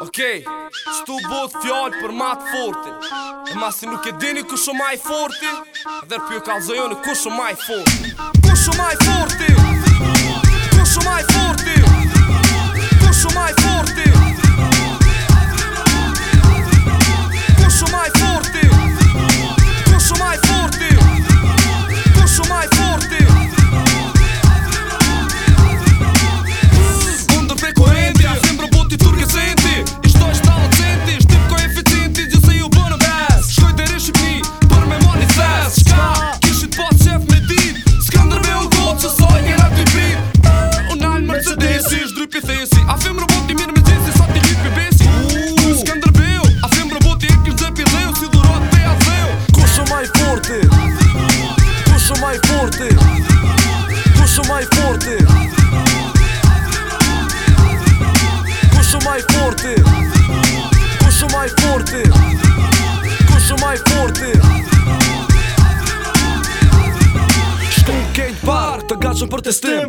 Okej, okay. qëtu bot fjallë për matë fortin E ma si nuk e dini ku shumë ai fortin Dhe rpjo kalzojone ku shumë ai fortin Ku shumë ai fortin Ku shumë ai fortin nuk e thesi A fem robot mirë me gjesi sa ti lipi besi Uuuu uh, Skander Beo A fem robot i e kim zepi dheu si dhurat te a zheu Kusho ma i forte Kusho ma i forte Kusho ma i forte Kusho ma i forte Kusho ma i forte Kusho ma i forte Shkru kejt bar të gachon për testim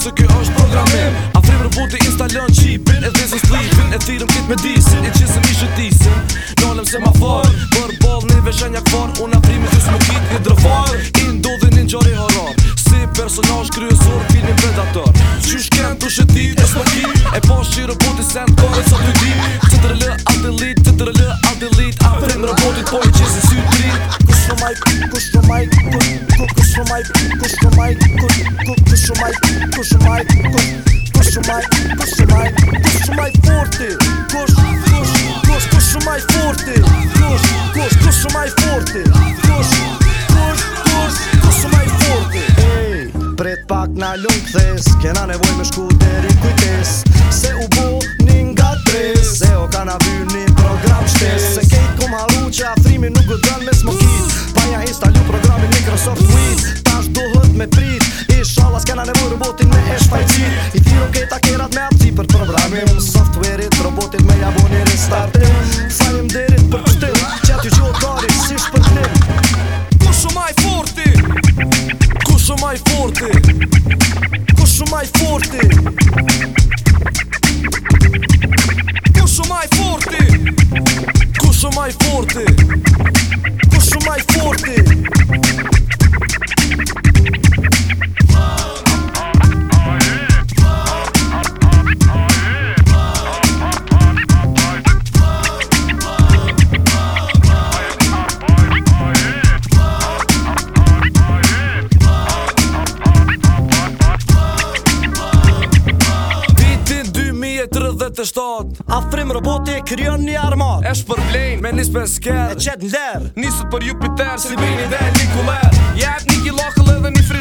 se kjo është programim Afrim frim roboti instalon qipin E dhezës klipin E thirëm kit me disin I qësëm i shëtisin Nalëm se ma far Për bol një veshe një kfar Unë a frim e dhys më kit një drëfar I ndodhe një një gjari Si personash kryesor Filmin predator Qysh kënë të shëtit E po së E poshë që roboti se në kore Co të dy di Qëtërë lë atë delit Qëtërë lë atë delit A frim roboti po i qësë cook for my cook for my cook cook for my cook for my cook cook cook for my cook for my cook cook for my cook for forte cook cook cook cook for forte cook cook cook for my forte cook cook cook cook for forte pret pak thes kena nevoj me shku deri kujtes se u bo nga tres se o kana vyni program shtes se As kena nevoj robotin me e shpajqin I thiro keta kerat me ati për programim Softwareit, robotit me jabonin e startin Falim derit për kështim Qa t'ju gjo t'arit si shpërtim Kusho maj forti Kusho maj forti Kusho maj forti Kusho maj forti të shtot Afrim roboti e kryon një armat Esh për blejnë, me njës për sker E qed në lerë Nisët për Jupiter, si bini dhe e një kumerë Jep një gjilokëll dhe një frit